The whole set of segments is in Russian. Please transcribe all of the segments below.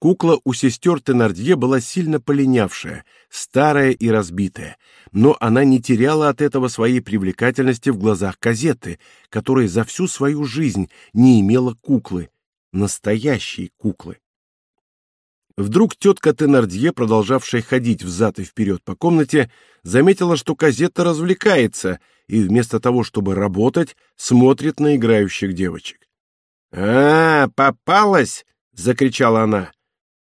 Кукла у сестер Тенардье была сильно полинявшая, старая и разбитая, но она не теряла от этого своей привлекательности в глазах Казеты, которая за всю свою жизнь не имела куклы, настоящей куклы. Вдруг тетка Тенардье, продолжавшая ходить взад и вперед по комнате, заметила, что Казетта развлекается и вместо того, чтобы работать, смотрит на играющих девочек. «А, попалась!» — закричала она.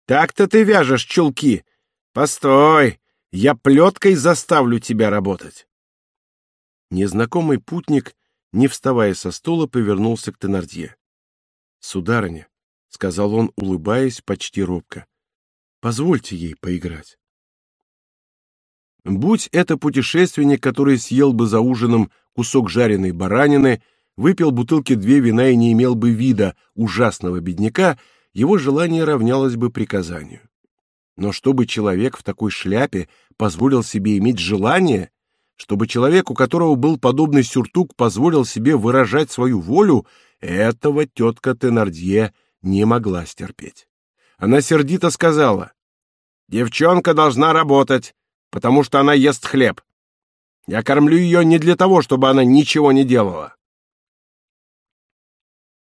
Так-то ты вяжешь чулки. Постой, я плеткой заставлю тебя работать. Незнакомый путник, не вставая со стула, повернулся к Тенардье. Сударыня, сказал он, улыбаясь почти робко. Позвольте ей поиграть. Будь это путешественник, который съел бы за ужином кусок жареной баранины, выпил бутылки две вина и не имел бы вида ужасного бедняка, его желание равнялось бы приказанию. Но чтобы человек в такой шляпе позволил себе иметь желание, чтобы человек, у которого был подобный сюртук, позволил себе выражать свою волю, этого тетка Тенардье не могла стерпеть. Она сердито сказала, «Девчонка должна работать, потому что она ест хлеб. Я кормлю ее не для того, чтобы она ничего не делала».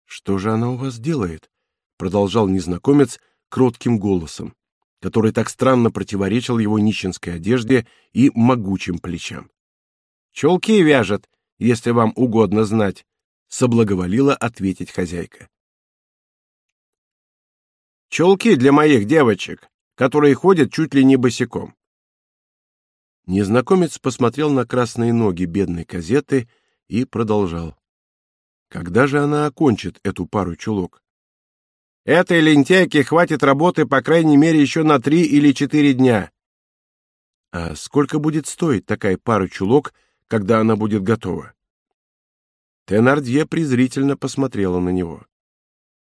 «Что же она у вас делает?» Продолжал незнакомец кротким голосом, который так странно противоречил его нищенской одежде и могучим плечам. Челки вяжет, если вам угодно знать, соблаговолила ответить хозяйка. Челки для моих девочек, которые ходят чуть ли не босиком. Незнакомец посмотрел на красные ноги бедной казеты и продолжал. Когда же она окончит эту пару чулок? Этой лентяйке хватит работы, по крайней мере, еще на три или четыре дня. А сколько будет стоить такая пара чулок, когда она будет готова? Тенардье презрительно посмотрела на него.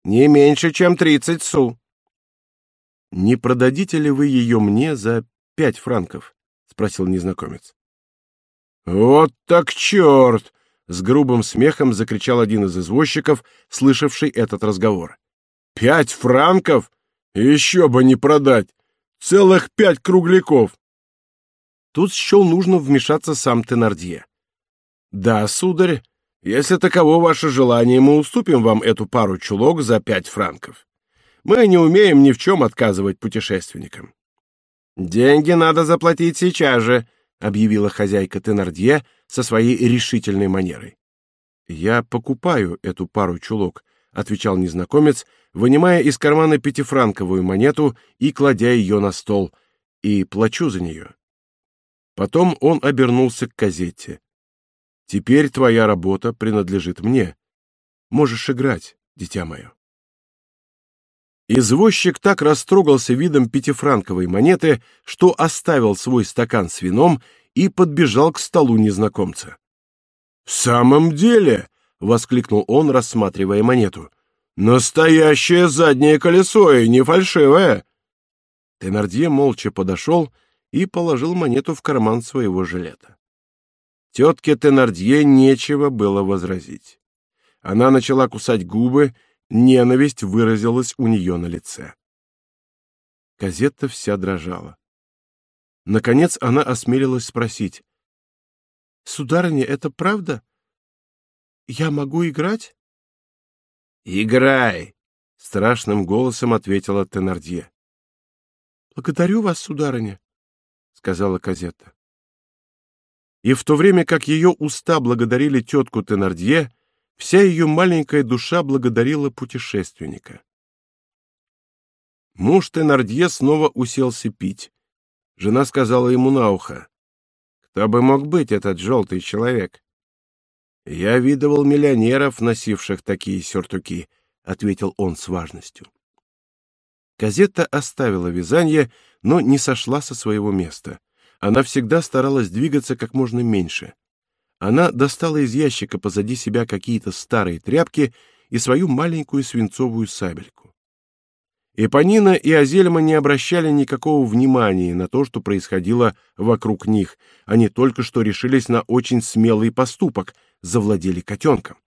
Не меньше, чем тридцать су. Не продадите ли вы ее мне за пять франков? спросил незнакомец. Вот так черт! с грубым смехом закричал один из извозчиков, слышавший этот разговор. Пять франков? Еще бы не продать! Целых пять кругляков! Тут счел нужно вмешаться сам Тенардье. Да, сударь, если таково ваше желание, мы уступим вам эту пару чулок за пять франков. Мы не умеем ни в чем отказывать путешественникам. Деньги надо заплатить сейчас же, объявила хозяйка Тенардье со своей решительной манерой. Я покупаю эту пару чулок, отвечал незнакомец, вынимая из кармана пятифранковую монету и кладя ее на стол, и плачу за нее. Потом он обернулся к Казетте. Теперь твоя работа принадлежит мне. Можешь играть, дитя мое. Извозчик так растрогался видом пятифранковой монеты, что оставил свой стакан с вином и подбежал к столу незнакомца. В самом деле, воскликнул он, рассматривая монету. Настоящее заднее колесо и не фальшивое. Тенардье молча подошел и положил монету в карман своего жилета. Тетке Тенардье нечего было возразить. Она начала кусать губы, ненависть выразилась у нее на лице. Казетта вся дрожала. Наконец она осмелилась спросить: "Сударыня, это правда? Я могу играть? Играй, страшным голосом ответила Тенардье. Благодарю вас, сударыня, сказала Казетта. И в то время как ее уста благодарили тетку Тенардье, вся ее маленькая душа благодарила путешественника. Муж Тенардье снова уселся пить. Жена сказала ему на ухо: "Кто бы мог быть этот желтый человек?" Я видывал миллионеров, носивших такие сюртуки, ответил он с важностью. Казетта оставила вязание, но не сошла со своего места. Она всегда старалась двигаться как можно меньше. Она достала из ящика позади себя какие-то старые тряпки и свою маленькую свинцовую сабельку. Эпонина и Азельма не обращали никакого внимания на то, что происходило вокруг них. Они только что решились на очень смелый поступок — завладели котенком.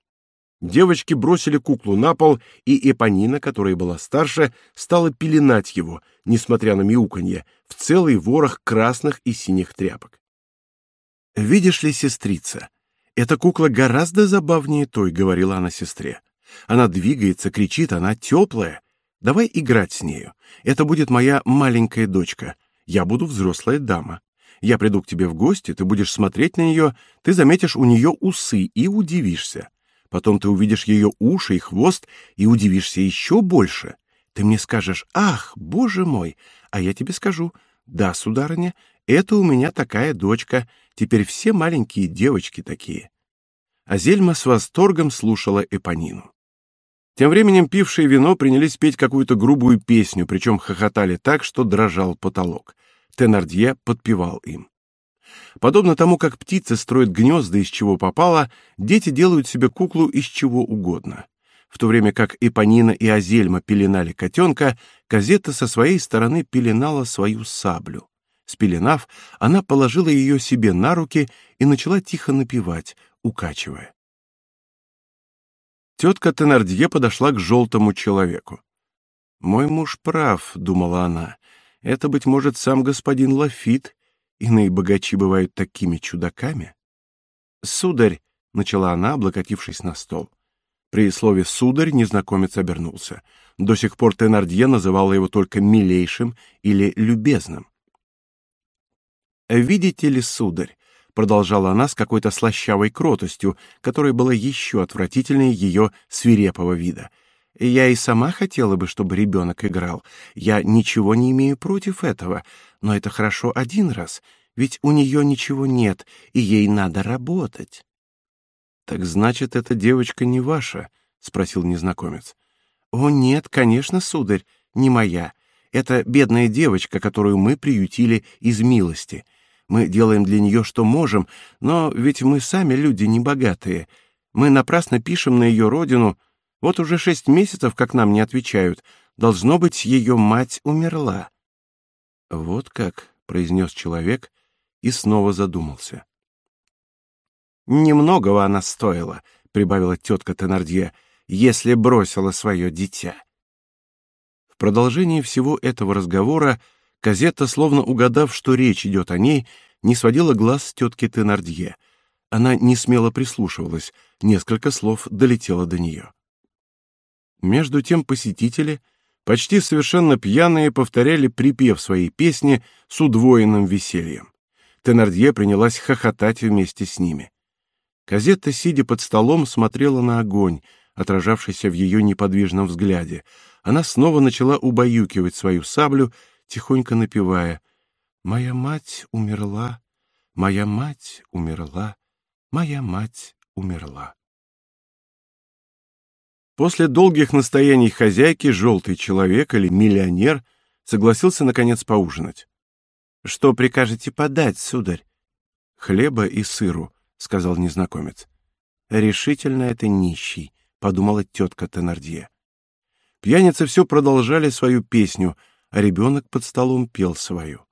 Девочки бросили куклу на пол, и Эпонина, которая была старше, стала пеленать его, несмотря на мяуканье, в целый ворох красных и синих тряпок. «Видишь ли, сестрица, эта кукла гораздо забавнее той», — говорила она сестре. «Она двигается, кричит, она теплая. Давай играть с нею. Это будет моя маленькая дочка. Я буду взрослая дама. Я приду к тебе в гости, ты будешь смотреть на нее, ты заметишь у нее усы и удивишься. Потом ты увидишь ее уши и хвост и удивишься еще больше. Ты мне скажешь «Ах, боже мой!» А я тебе скажу «Да, сударыня, это у меня такая дочка, теперь все маленькие девочки такие». А Зельма с восторгом слушала Эпонину. Тем временем пившие вино принялись петь какую-то грубую песню, причем хохотали так, что дрожал потолок. Тенардье подпевал им. Подобно тому, как птицы строят гнезда из чего попало, дети делают себе куклу из чего угодно. В то время как Эпонина и Азельма пеленали котенка, Казетта со своей стороны пеленала свою саблю. Спеленав, она положила ее себе на руки и начала тихо напевать, укачивая. Тетка Тенардье подошла к желтому человеку. «Мой муж прав», — думала она, — «это, быть может, сам господин Лафит, Иные богачи бывают такими чудаками. Сударь, начала она, облокотившись на стол. При слове сударь незнакомец обернулся. До сих пор Тенардье называла его только милейшим или любезным. Видите ли, сударь, продолжала она с какой-то слащавой кротостью, которая была еще отвратительнее ее свирепого вида. Я и сама хотела бы, чтобы ребенок играл. Я ничего не имею против этого, но это хорошо один раз, ведь у нее ничего нет, и ей надо работать. Так значит, эта девочка не ваша? спросил незнакомец. О нет, конечно, сударь, не моя. Это бедная девочка, которую мы приютили из милости. Мы делаем для нее что можем, но ведь мы сами люди небогатые. Мы напрасно пишем на ее родину. Вот уже шесть месяцев, как нам не отвечают. Должно быть, ее мать умерла. Вот как, произнес человек и снова задумался. Немногого она стоила, прибавила тетка Тенардье, если бросила свое дитя. В продолжении всего этого разговора Казетта, словно угадав, что речь идет о ней, не сводила глаз с тетки Тенардье. Она не смело прислушивалась, несколько слов долетело до нее. Между тем посетители почти совершенно пьяные повторяли припев своей песни с удвоенным весельем. Тенардье принялась хохотать вместе с ними. Казетта, сидя под столом, смотрела на огонь, отражавшийся в ее неподвижном взгляде. Она снова начала убаюкивать свою саблю, тихонько напевая: "Моя мать умерла, моя мать умерла, моя мать умерла". После долгих настояний хозяйки желтый человек или миллионер согласился наконец поужинать. Что прикажете подать, сударь? Хлеба и сыру, сказал незнакомец. Решительно это нищий, подумала тетка Тенардье. Пьяницы все продолжали свою песню, а ребенок под столом пел свою.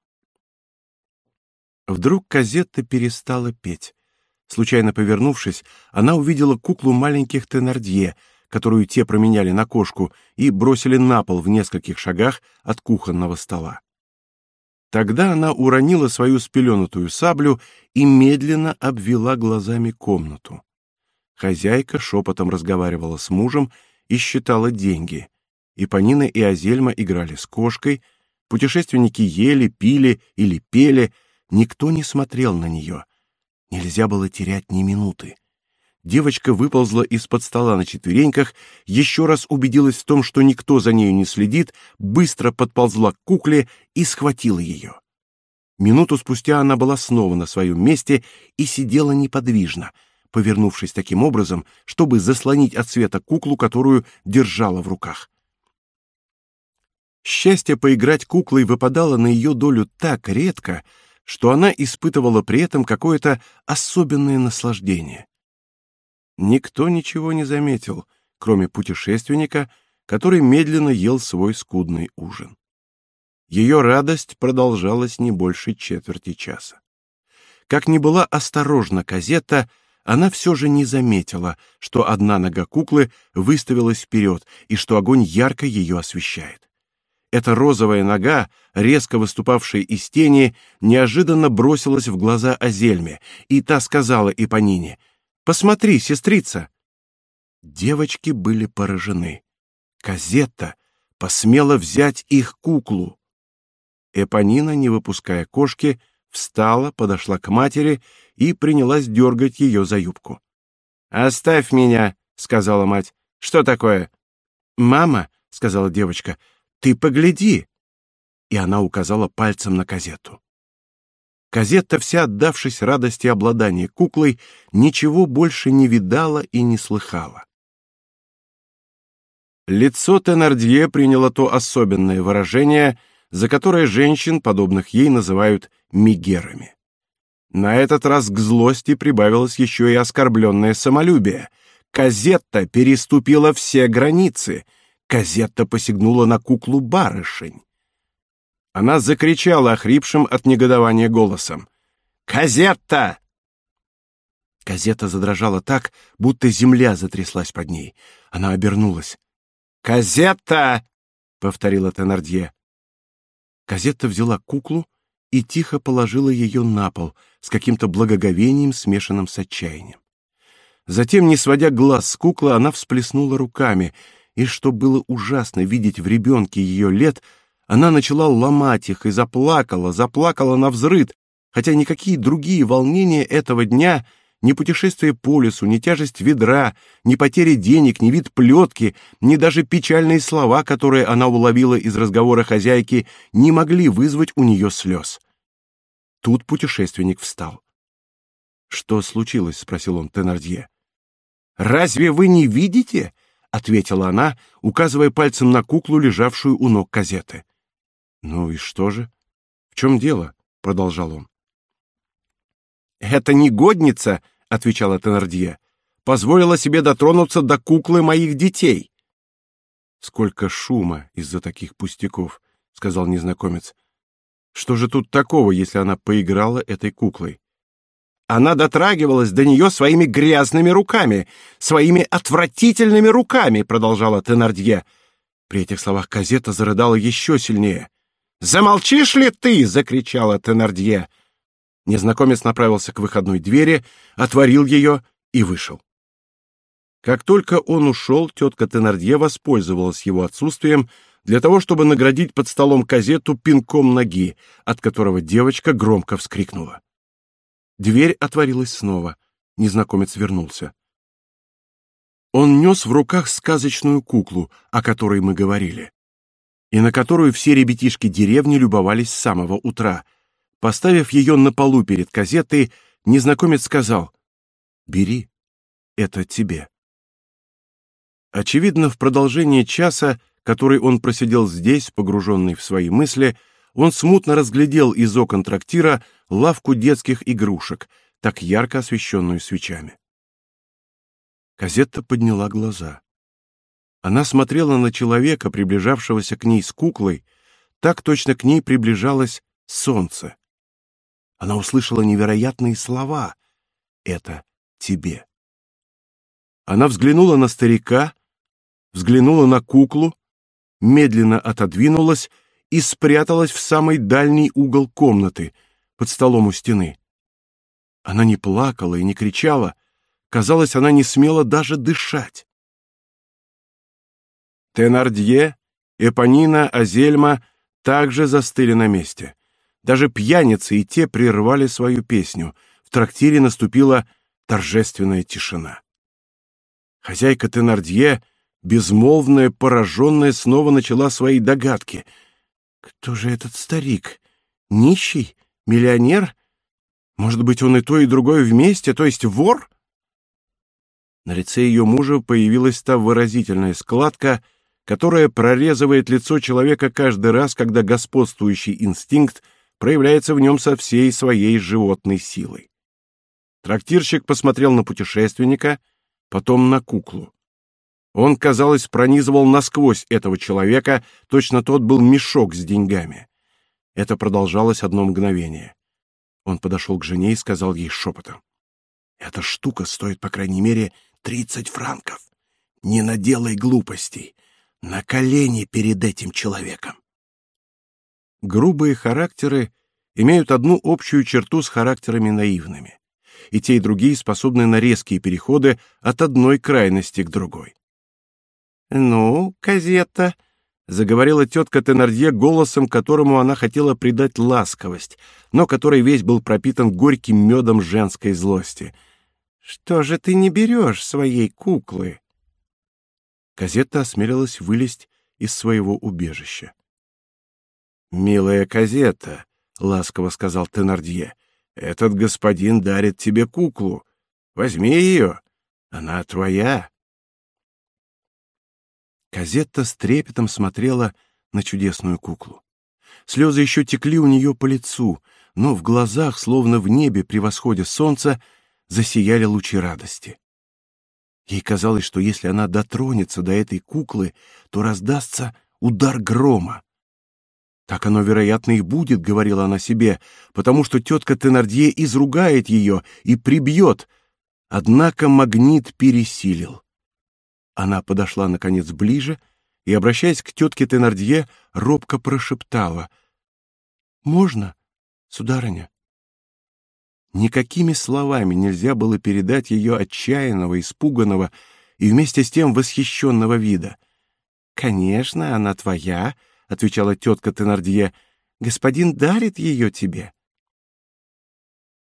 Вдруг Казетта перестала петь. Случайно повернувшись, она увидела куклу маленьких Тенардье, которую те променяли на кошку и бросили на пол в нескольких шагах от кухонного стола. Тогда она уронила свою спеленутую саблю и медленно обвела глазами комнату. Хозяйка шепотом разговаривала с мужем и считала деньги. И и Азельма играли с кошкой, путешественники ели, пили или пели, никто не смотрел на нее. Нельзя было терять ни минуты. Девочка выползла из-под стола на четвереньках, еще раз убедилась в том, что никто за нею не следит, быстро подползла к кукле и схватила ее. Минуту спустя она была снова на своем месте и сидела неподвижно, повернувшись таким образом, чтобы заслонить от света куклу, которую держала в руках. Счастье поиграть куклой выпадало на ее долю так редко, что она испытывала при этом какое-то особенное наслаждение. Никто ничего не заметил, кроме путешественника, который медленно ел свой скудный ужин. Ее радость продолжалась не больше четверти часа. Как ни была осторожна Казетта, она все же не заметила, что одна нога куклы выставилась вперед и что огонь ярко ее освещает. Эта розовая нога, резко выступавшая из тени, неожиданно бросилась в глаза Азельме, и та сказала Ипонине: "Посмотри, сестрица". Девочки были поражены. Казетта посмела взять их куклу. Эпонина, не выпуская кошки, встала, подошла к матери и принялась дергать ее за юбку. "Оставь меня", сказала мать. "Что такое?" "Мама", сказала девочка. Ты погляди!» И она указала пальцем на казету. Казетта, вся отдавшись радости обладания куклой, ничего больше не видала и не слыхала. Лицо Тенардье приняло то особенное выражение, за которое женщин, подобных ей, называют мигерами. На этот раз к злости прибавилось еще и оскорбленное самолюбие. Казетта переступила все границы — Казетта посягнула на куклу барышень. Она закричала охрипшим от негодования голосом. «Казетта!» Казетта задрожала так, будто земля затряслась под ней. Она обернулась. «Казетта!» — повторила Тенардье. Казетта взяла куклу и тихо положила ее на пол с каким-то благоговением, смешанным с отчаянием. Затем, не сводя глаз с куклы, она всплеснула руками — и что было ужасно видеть в ребенке ее лет, она начала ломать их и заплакала, заплакала на взрыд, хотя никакие другие волнения этого дня, ни путешествие по лесу, ни тяжесть ведра, ни потеря денег, ни вид плетки, ни даже печальные слова, которые она уловила из разговора хозяйки, не могли вызвать у нее слез. Тут путешественник встал. «Что случилось?» — спросил он Тенардье. «Разве вы не видите?» — ответила она, указывая пальцем на куклу, лежавшую у ног казеты. «Ну и что же? В чем дело?» — продолжал он. «Это негодница», — отвечала Тенардье, — «позволила себе дотронуться до куклы моих детей». «Сколько шума из-за таких пустяков», — сказал незнакомец. «Что же тут такого, если она поиграла этой куклой?» Она дотрагивалась до нее своими грязными руками, своими отвратительными руками, продолжала Тенардье. При этих словах Казета зарыдала еще сильнее. Замолчишь ли ты, закричала Тенардье. Незнакомец направился к выходной двери, отворил ее и вышел. Как только он ушел, тетка Тенардье воспользовалась его отсутствием для того, чтобы наградить под столом Казету пинком ноги, от которого девочка громко вскрикнула. Дверь отворилась снова. Незнакомец вернулся. Он нес в руках сказочную куклу, о которой мы говорили, и на которую все ребятишки деревни любовались с самого утра. Поставив ее на полу перед казетой, незнакомец сказал: "Бери, это тебе". Очевидно, в продолжение часа, который он просидел здесь, погруженный в свои мысли, он смутно разглядел из окон трактира лавку детских игрушек, так ярко освещенную свечами. Казетта подняла глаза. Она смотрела на человека, приближавшегося к ней с куклой, так точно к ней приближалось солнце. Она услышала невероятные слова: "Это тебе". Она взглянула на старика, взглянула на куклу, медленно отодвинулась и спряталась в самый дальний угол комнаты, под столом у стены. Она не плакала и не кричала, казалось, она не смела даже дышать. Тенардье, Эпонина, Азельма также застыли на месте. Даже пьяницы и те прервали свою песню. В трактире наступила торжественная тишина. Хозяйка Тенардье, безмолвная, пораженная, снова начала свои догадки — кто же этот старик? Нищий? Миллионер? Может быть, он и то, и другое вместе, то есть вор? На лице ее мужа появилась та выразительная складка, которая прорезывает лицо человека каждый раз, когда господствующий инстинкт проявляется в нем со всей своей животной силой. Трактирщик посмотрел на путешественника, потом на куклу. Он, казалось, пронизывал насквозь этого человека, точно тот был мешок с деньгами. Это продолжалось одно мгновение. Он подошел к жене и сказал ей шепотом. Эта штука стоит, по крайней мере, тридцать франков. Не наделай глупостей. На колени перед этим человеком. Грубые характеры имеют одну общую черту с характерами наивными. И те, и другие способны на резкие переходы от одной крайности к другой. «Ну, Казетта», — заговорила тетка Тенардье голосом, которому она хотела придать ласковость, но который весь был пропитан горьким медом женской злости. «Что же ты не берешь своей куклы?» Казетта осмелилась вылезть из своего убежища. «Милая Казетта», — ласково сказал Тенардье, — «этот господин дарит тебе куклу. Возьми ее, она твоя». Казетта с трепетом смотрела на чудесную куклу. Слезы еще текли у нее по лицу, но в глазах, словно в небе при восходе солнца, засияли лучи радости. Ей казалось, что если она дотронется до этой куклы, то раздастся удар грома. Так оно, вероятно, и будет, говорила она себе, потому что тетка Тенардье изругает ее и прибьет. Однако магнит пересилил. Она подошла наконец ближе и, обращаясь к тетке Тенардье, робко прошептала: "Можно, сударыня?" Никакими словами нельзя было передать ее отчаянного, испуганного и вместе с тем восхищенного вида. Конечно, она твоя, отвечала тетка Тенардье. Господин дарит ее тебе.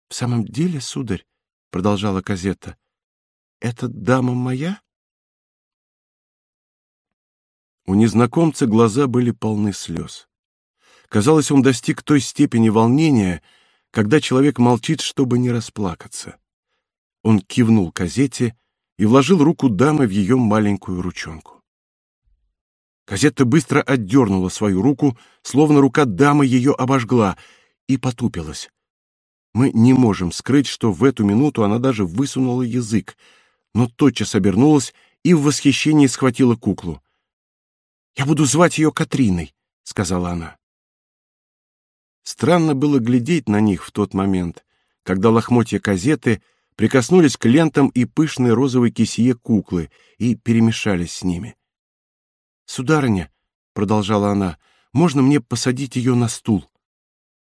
В самом деле, сударь, продолжала Казетта, эта дама моя? У незнакомца глаза были полны слез. Казалось, он достиг той степени волнения, когда человек молчит, чтобы не расплакаться. Он кивнул Казете и вложил руку дамы в ее маленькую ручонку. Казетта быстро отдернула свою руку, словно рука дамы ее обожгла, и потупилась. Мы не можем скрыть, что в эту минуту она даже высунула язык, но тотчас обернулась и в восхищении схватила куклу. «Я буду звать ее Катриной», — сказала она. Странно было глядеть на них в тот момент, когда лохмотья казеты прикоснулись к лентам и пышной розовой кисее куклы и перемешались с ними. Сударыня, продолжала она, можно мне посадить ее на стул?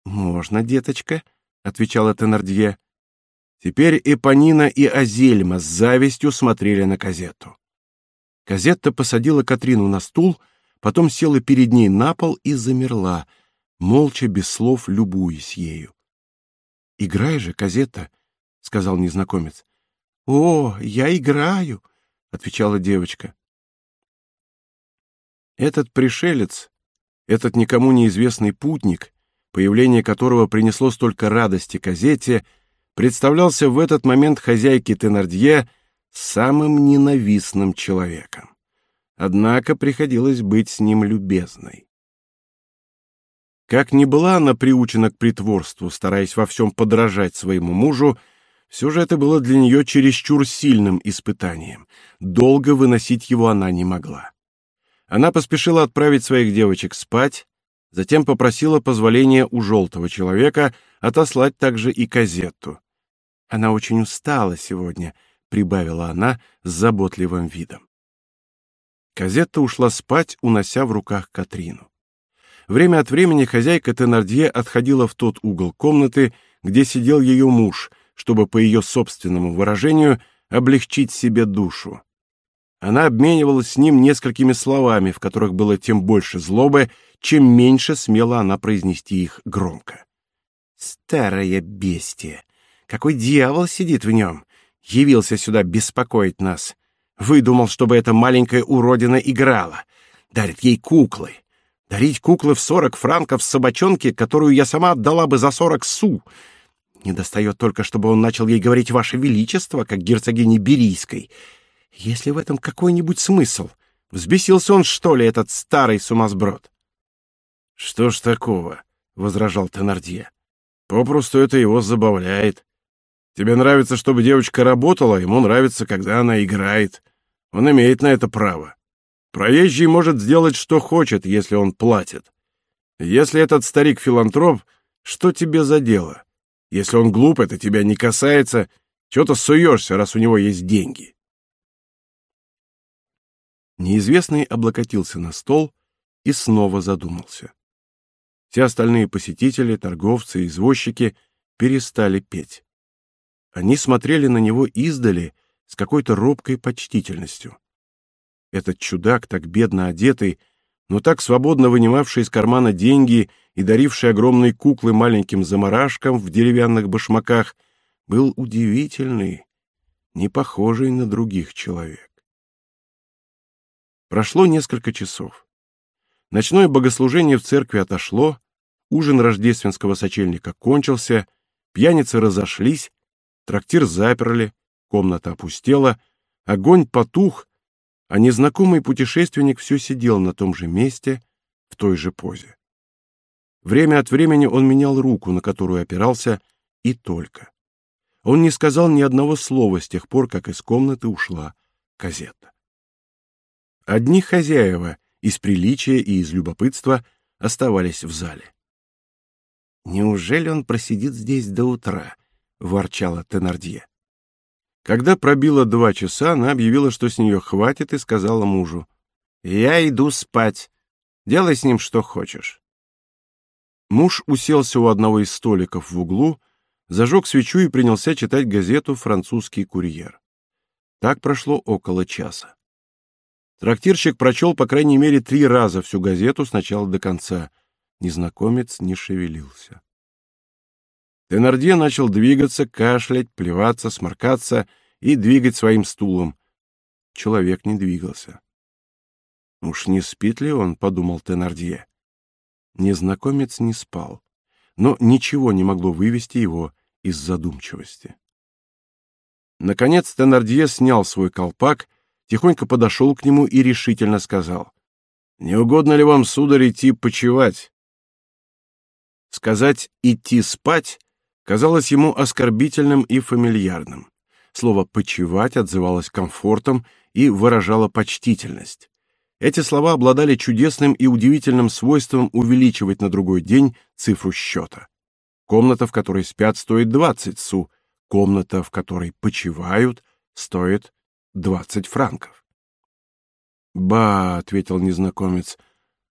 Можно, деточка, отвечала Тенардье. Теперь и Панина, и Азельма с завистью смотрели на Казетту. Казетта посадила Катрину на стул, потом села перед ней на пол и замерла, молча без слов любуясь ею. "Играй же, Казетта", сказал незнакомец. "О, я играю", отвечала девочка. Этот пришелец, этот никому неизвестный путник, появление которого принесло столько радости Казете, представлялся в этот момент хозяйке Тенардье самым ненавистным человеком. Однако приходилось быть с ним любезной. Как ни была она приучена к притворству, стараясь во всем подражать своему мужу, все же это было для нее чересчур сильным испытанием. Долго выносить его она не могла. Она поспешила отправить своих девочек спать, затем попросила позволения у желтого человека отослать также и казетту. Она очень устала сегодня, прибавила она с заботливым видом. Казетта ушла спать, унося в руках Катрину. Время от времени хозяйка Тенардье отходила в тот угол комнаты, где сидел ее муж, чтобы по ее собственному выражению облегчить себе душу. Она обменивалась с ним несколькими словами, в которых было тем больше злобы, чем меньше смела она произнести их громко. Старая бестия! Какой дьявол сидит в нем? Явился сюда беспокоить нас. Выдумал, чтобы эта маленькая уродина играла. Дарит ей куклы. Дарить куклы в сорок франков с собачонки, которую я сама отдала бы за сорок су. Не достает только, чтобы он начал ей говорить «Ваше Величество», как герцогине Берийской — есть ли в этом какой-нибудь смысл? Взбесился он, что ли, этот старый сумасброд? Что ж такого, возражал Тенардье. Попросту это его забавляет. Тебе нравится, чтобы девочка работала, ему нравится, когда она играет. Он имеет на это право. Проезжий может сделать что хочет, если он платит. Если этот старик филантроп, что тебе за дело? Если он глуп, это тебя не касается. Чего ты суешься, раз у него есть деньги?» Неизвестный облокотился на стол и снова задумался. Все остальные посетители, торговцы и извозчики перестали петь. Они смотрели на него издали с какой-то робкой почтительностью. Этот чудак, так бедно одетый, но так свободно вынимавший из кармана деньги и даривший огромные куклы маленьким заморашкам в деревянных башмаках, был удивительный, не похожий на других человек. Прошло несколько часов. Ночное богослужение в церкви отошло, ужин рождественского сочельника кончился, пьяницы разошлись, трактир заперли, комната опустела, огонь потух, а незнакомый путешественник все сидел на том же месте, в той же позе. Время от времени он менял руку, на которую опирался, и только. Он не сказал ни одного слова с тех пор, как из комнаты ушла газета. Одни хозяева из приличия и из любопытства оставались в зале. Неужели он просидит здесь до утра? ворчала Тенардье. Когда пробило два часа, она объявила, что с нее хватит, и сказала мужу: "Я иду спать. Делай с ним что хочешь". Муж уселся у одного из столиков в углу, зажег свечу и принялся читать газету Французский курьер. Так прошло около часа. Трактирщик прочел по крайней мере три раза всю газету с начала до конца. Незнакомец не шевелился. Тенардье начал двигаться, кашлять, плеваться, сморкаться и двигать своим стулом. Человек не двигался. Уж не спит ли он, подумал Тенардье. Незнакомец не спал, но ничего не могло вывести его из задумчивости. Наконец Тенардье снял свой колпак тихонько подошел к нему и решительно сказал: "Не угодно ли вам, сударь, идти почевать?" Сказать идти спать казалось ему оскорбительным и фамильярным. Слово почевать отзывалось комфортом и выражало почтительность. Эти слова обладали чудесным и удивительным свойством увеличивать на другой день цифру счета. Комната, в которой спят, стоит 20 су, комната, в которой почивают, стоит двадцать франков. Ба, ответил незнакомец.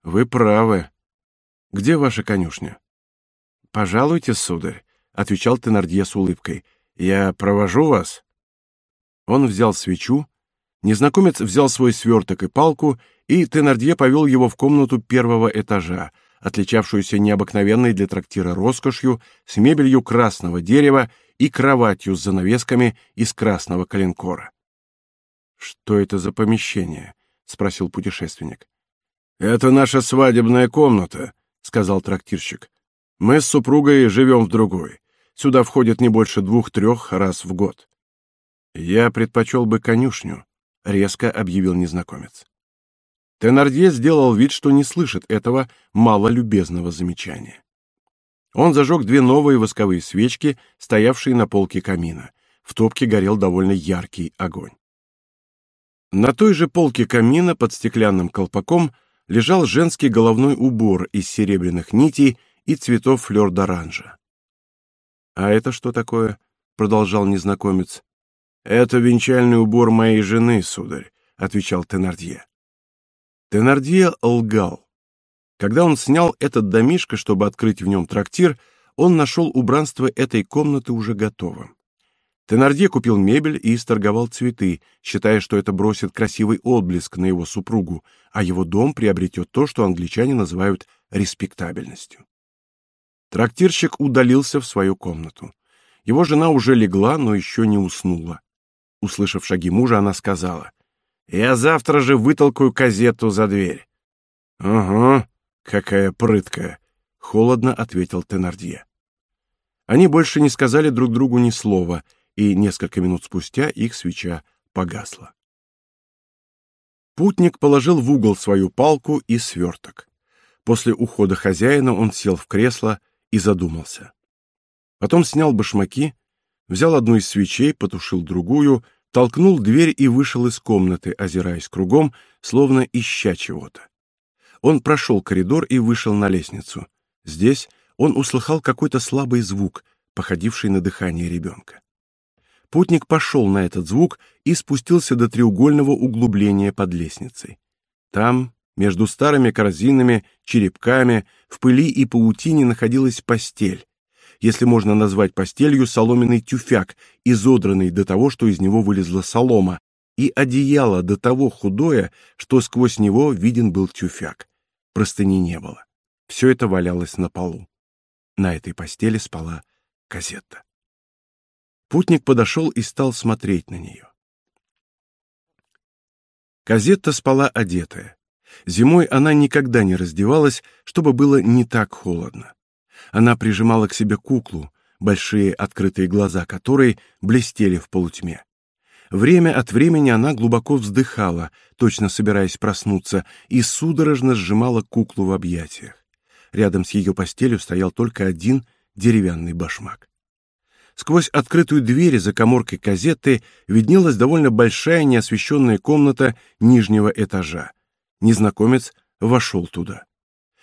Вы правы. Где ваша конюшня? Пожалуйте, сударь, отвечал Тенардье с улыбкой. Я провожу вас. Он взял свечу, незнакомец взял свой сверток и палку, и Тенардье повел его в комнату первого этажа, отличавшуюся необыкновенной для трактира роскошью, с мебелью красного дерева и кроватью с занавесками из красного коленкора. Что это за помещение? спросил путешественник. Это наша свадебная комната, сказал трактирщик. Мы с супругой живем в другой. Сюда входит не больше двух-трех раз в год. Я предпочел бы конюшню, резко объявил незнакомец. Тенардье сделал вид, что не слышит этого малолюбезного замечания. Он зажег две новые восковые свечки, стоявшие на полке камина. В топке горел довольно яркий огонь. На той же полке камина под стеклянным колпаком лежал женский головной убор из серебряных нитей и цветов флёр-д'оранжа. А это что такое? продолжал незнакомец. Это венчальный убор моей жены, сударь, отвечал Тенардье. Тенардье лгал. Когда он снял этот домишко, чтобы открыть в нем трактир, он нашел убранство этой комнаты уже готовым. Тенардье купил мебель и исторговал цветы, считая, что это бросит красивый отблеск на его супругу, а его дом приобретет то, что англичане называют респектабельностью. Трактирщик удалился в свою комнату. Его жена уже легла, но еще не уснула. Услышав шаги мужа, она сказала: "Я завтра же вытолкаю газету за дверь". "Ага, какая прыткая", холодно ответил Тенардье. Они больше не сказали друг другу ни слова и несколько минут спустя их свеча погасла. Путник положил в угол свою палку и сверток. После ухода хозяина он сел в кресло и задумался. Потом снял башмаки, взял одну из свечей, потушил другую, толкнул дверь и вышел из комнаты, озираясь кругом, словно ища чего-то. Он прошел коридор и вышел на лестницу. Здесь он услыхал какой-то слабый звук, походивший на дыхание ребенка. Путник пошел на этот звук и спустился до треугольного углубления под лестницей. Там, между старыми корзинами, черепками, в пыли и паутине находилась постель. Если можно назвать постелью соломенный тюфяк, изодранный до того, что из него вылезла солома, и одеяло до того худое, что сквозь него виден был тюфяк. Простыни не было. Все это валялось на полу. На этой постели спала Казетта. Путник подошел и стал смотреть на нее. Казетта спала одетая. Зимой она никогда не раздевалась, чтобы было не так холодно. Она прижимала к себе куклу, большие открытые глаза которой блестели в полутьме. Время от времени она глубоко вздыхала, точно собираясь проснуться, и судорожно сжимала куклу в объятиях. Рядом с ее постелью стоял только один деревянный башмак. Сквозь открытую дверь за каморкой казеты виднелась довольно большая неосвещенная комната нижнего этажа. Незнакомец вошел туда.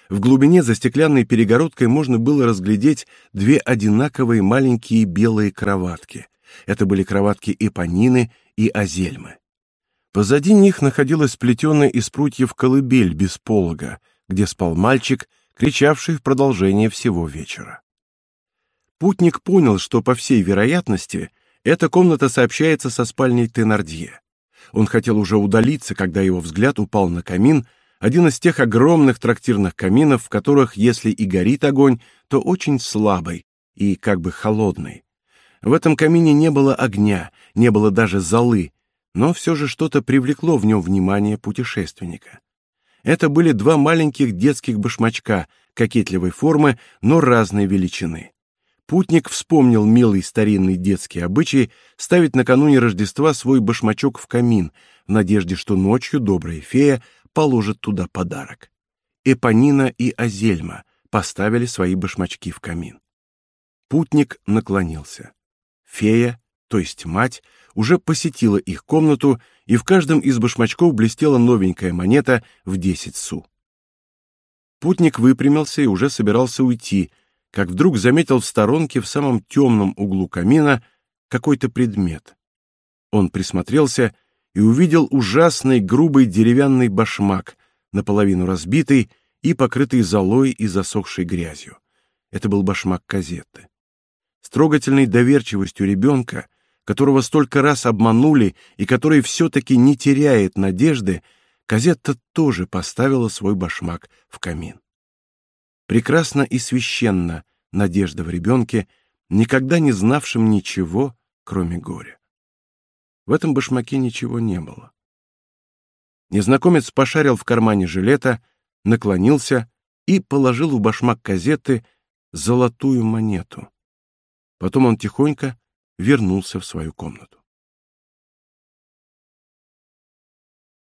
В глубине за стеклянной перегородкой можно было разглядеть две одинаковые маленькие белые кроватки. Это были кроватки Эпонины и Азельмы. Позади них находилась сплетенная из прутьев колыбель без полога, где спал мальчик, кричавший в продолжение всего вечера. Путник понял, что по всей вероятности эта комната сообщается со спальней Тенардье. Он хотел уже удалиться, когда его взгляд упал на камин, один из тех огромных трактирных каминов, в которых, если и горит огонь, то очень слабый и как бы холодный. В этом камине не было огня, не было даже золы, но все же что-то привлекло в нем внимание путешественника. Это были два маленьких детских башмачка кокетливой формы, но разной величины. Путник вспомнил милый старинный детский обычай ставить накануне Рождества свой башмачок в камин, в надежде, что ночью добрая фея положит туда подарок. Эпонина и Азельма поставили свои башмачки в камин. Путник наклонился. Фея, то есть мать, уже посетила их комнату, и в каждом из башмачков блестела новенькая монета в десять су. Путник выпрямился и уже собирался уйти, как вдруг заметил в сторонке в самом темном углу камина какой-то предмет. Он присмотрелся и увидел ужасный грубый деревянный башмак, наполовину разбитый и покрытый золой и засохшей грязью. Это был башмак Казетты. С трогательной доверчивостью ребенка, которого столько раз обманули и который все-таки не теряет надежды, Казетта тоже поставила свой башмак в камин. Прекрасно и священно надежда в ребенке, никогда не знавшем ничего, кроме горя. В этом башмаке ничего не было. Незнакомец пошарил в кармане жилета, наклонился и положил в башмак казеты золотую монету. Потом он тихонько вернулся в свою комнату.